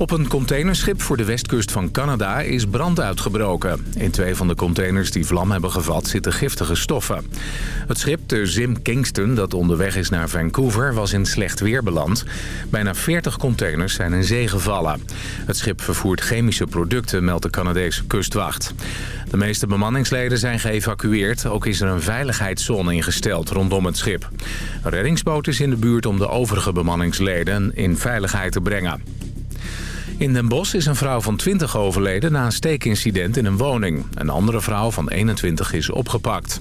Op een containerschip voor de westkust van Canada is brand uitgebroken. In twee van de containers die vlam hebben gevat zitten giftige stoffen. Het schip, de Zim Kingston, dat onderweg is naar Vancouver, was in slecht weer beland. Bijna 40 containers zijn in zee gevallen. Het schip vervoert chemische producten, meldt de Canadese kustwacht. De meeste bemanningsleden zijn geëvacueerd. Ook is er een veiligheidszone ingesteld rondom het schip. Reddingsboot is in de buurt om de overige bemanningsleden in veiligheid te brengen. In Den Bosch is een vrouw van 20 overleden na een steekincident in een woning. Een andere vrouw van 21 is opgepakt.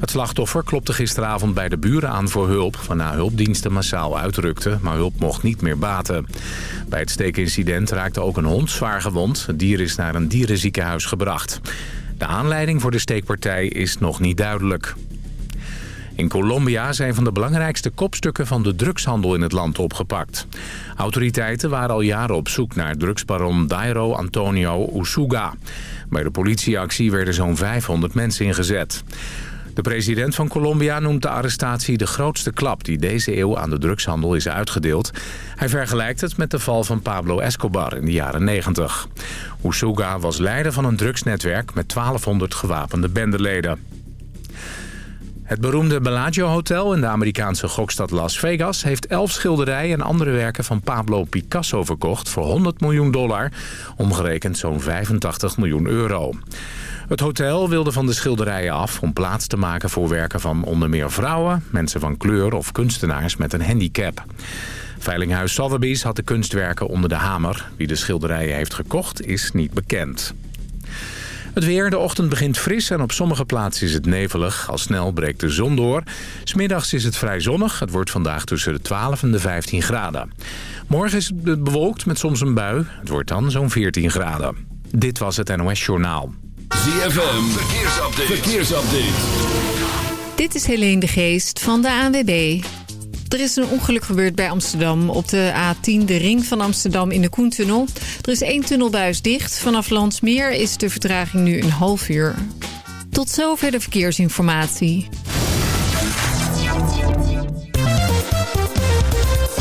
Het slachtoffer klopte gisteravond bij de buren aan voor hulp... waarna hulpdiensten massaal uitrukten, maar hulp mocht niet meer baten. Bij het steekincident raakte ook een hond zwaar gewond. Het dier is naar een dierenziekenhuis gebracht. De aanleiding voor de steekpartij is nog niet duidelijk. In Colombia zijn van de belangrijkste kopstukken van de drugshandel in het land opgepakt. Autoriteiten waren al jaren op zoek naar drugsbaron Dairo Antonio Usuga. Bij de politieactie werden zo'n 500 mensen ingezet. De president van Colombia noemt de arrestatie de grootste klap die deze eeuw aan de drugshandel is uitgedeeld. Hij vergelijkt het met de val van Pablo Escobar in de jaren 90. Usuga was leider van een drugsnetwerk met 1200 gewapende bendeleden. Het beroemde Bellagio Hotel in de Amerikaanse gokstad Las Vegas... heeft elf schilderijen en andere werken van Pablo Picasso verkocht... voor 100 miljoen dollar, omgerekend zo'n 85 miljoen euro. Het hotel wilde van de schilderijen af om plaats te maken voor werken van onder meer vrouwen... mensen van kleur of kunstenaars met een handicap. Veilinghuis Sotheby's had de kunstwerken onder de hamer. Wie de schilderijen heeft gekocht is niet bekend. Het weer, de ochtend begint fris en op sommige plaatsen is het nevelig. Al snel breekt de zon door. Smiddags is het vrij zonnig. Het wordt vandaag tussen de 12 en de 15 graden. Morgen is het bewolkt met soms een bui. Het wordt dan zo'n 14 graden. Dit was het NOS Journaal. ZFM, verkeersupdate. verkeersupdate. Dit is Helene de Geest van de ANWB. Er is een ongeluk gebeurd bij Amsterdam op de A10, de ring van Amsterdam in de Koentunnel. Er is één tunnelbuis dicht. Vanaf Landsmeer is de vertraging nu een half uur. Tot zover de verkeersinformatie.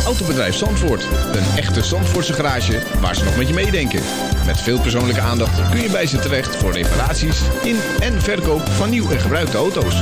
Autobedrijf Zandvoort. Een echte Zandvoortse garage waar ze nog met je meedenken. Met veel persoonlijke aandacht kun je bij ze terecht voor reparaties in en verkoop van nieuw en gebruikte auto's.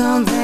on there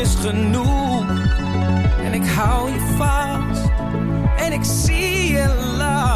Is genoeg. En ik hou je vast en ik zie je lach.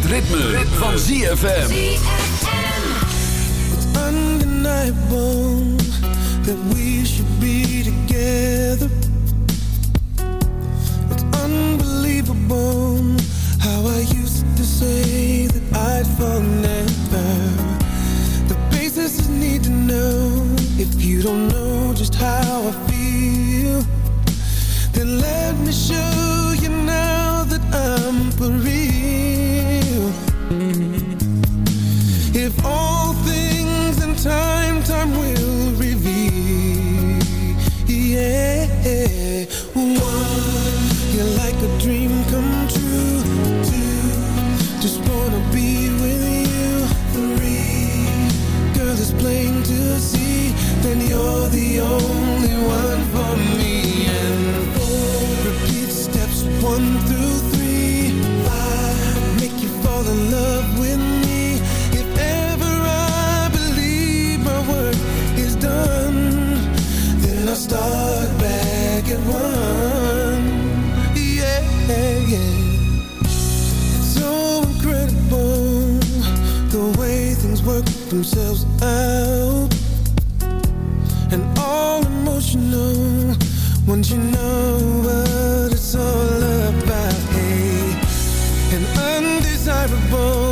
Het ritme, ritme. van ZFM. It's undeniable that we should be together. It's unbelievable how I used to say that I'd fall never. The basis is need to know if you don't know just how I feel. Then let me show you now that I'm for real. time, time will reveal. Yeah. One, you're like a dream come true. Two, just wanna be with you. Three, girl, it's plain to see that you're the only themselves out. And all emotional once you know what it's all about hey. An undesirable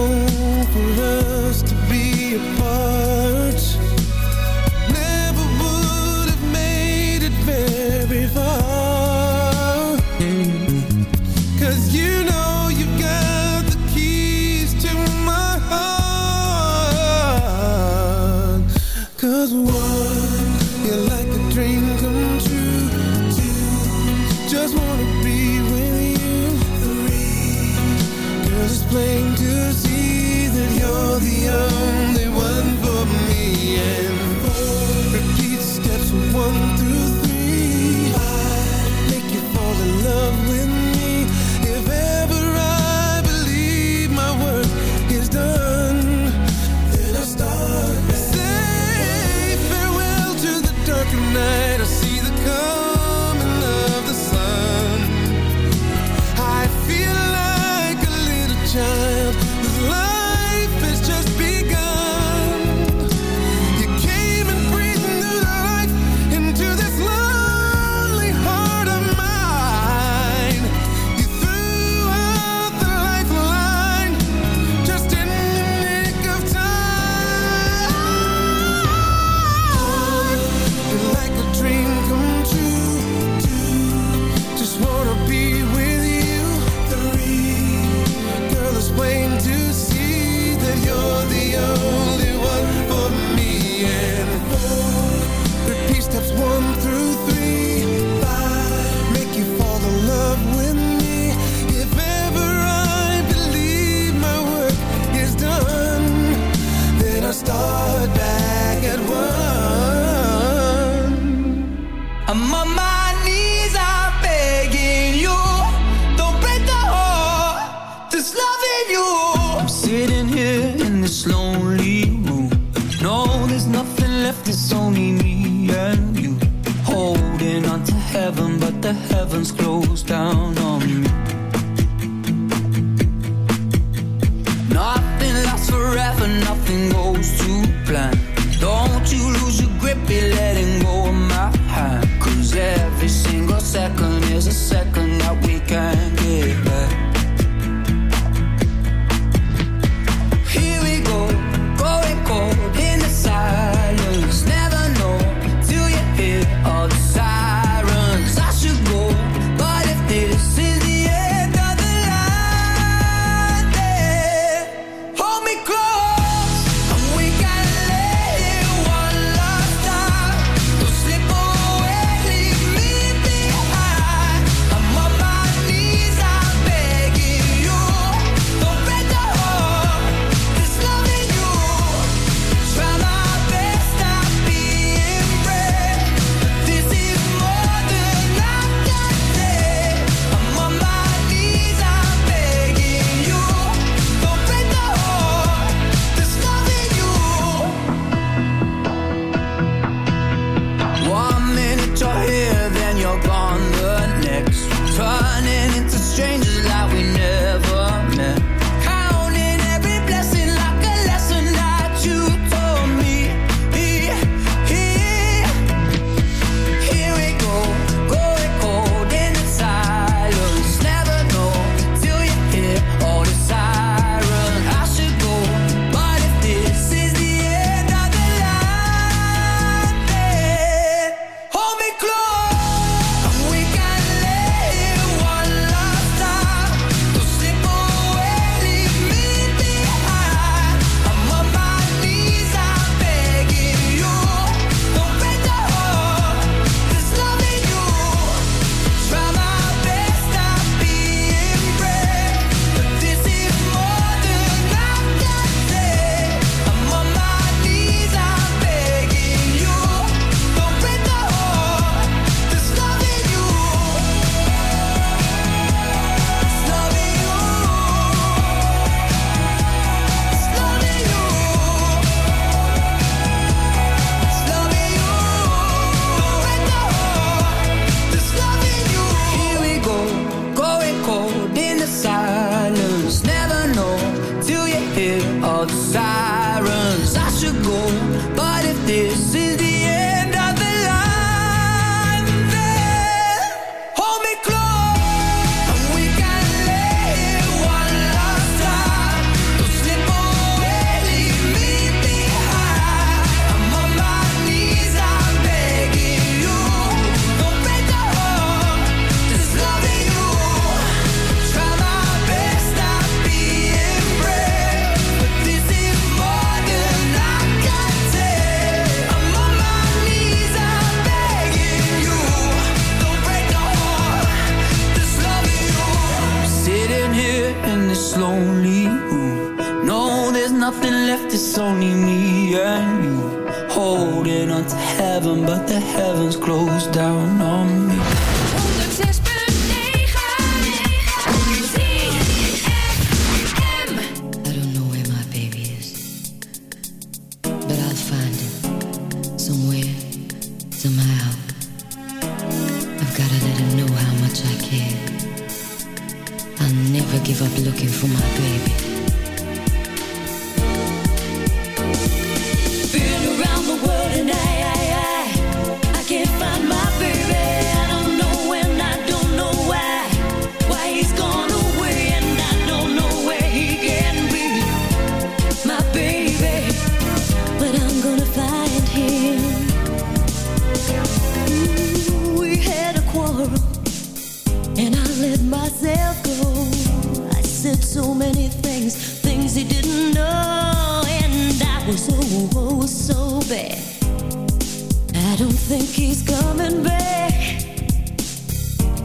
think he's coming back.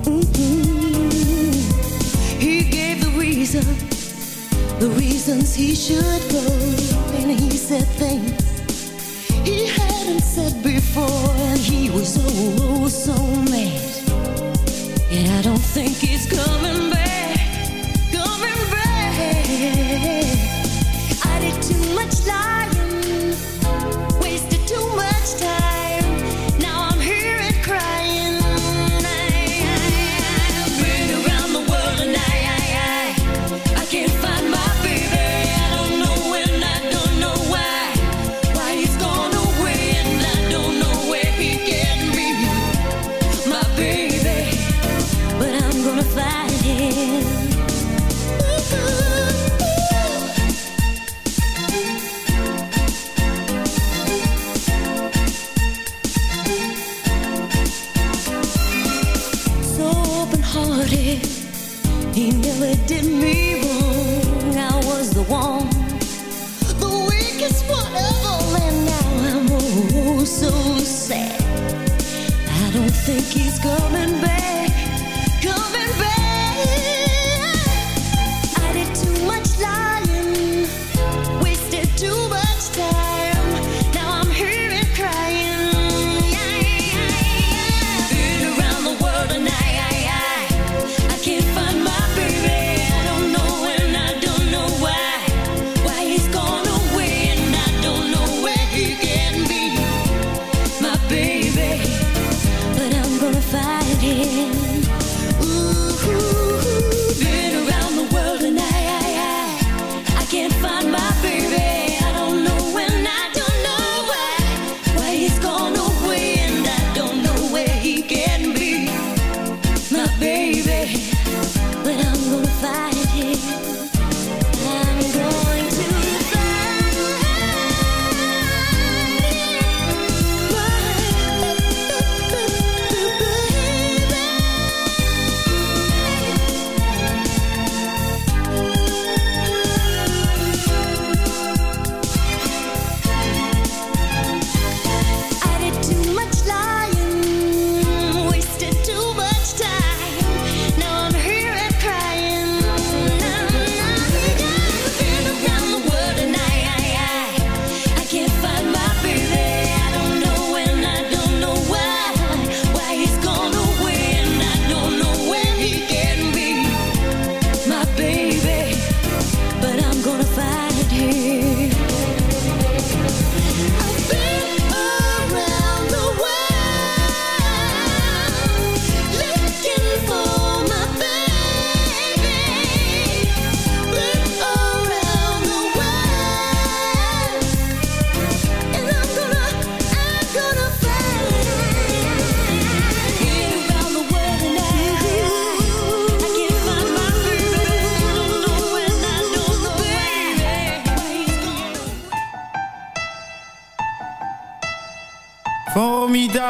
Mm-hmm. He gave the the reasons he should go, and he said things he hadn't said before, and he was so oh, so mad. I don't think he's coming back, coming back. I did too much lying. don't think he's coming back.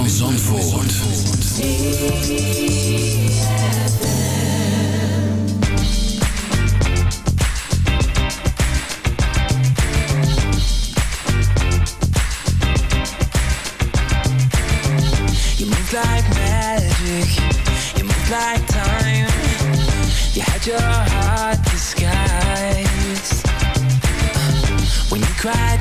van Zandvoort. You move like magic, you move like time. You had your heart disguised. When you cried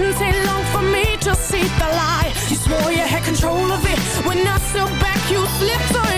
didn't take long for me to see the lie. You swore you had control of it When I stood back you slipped away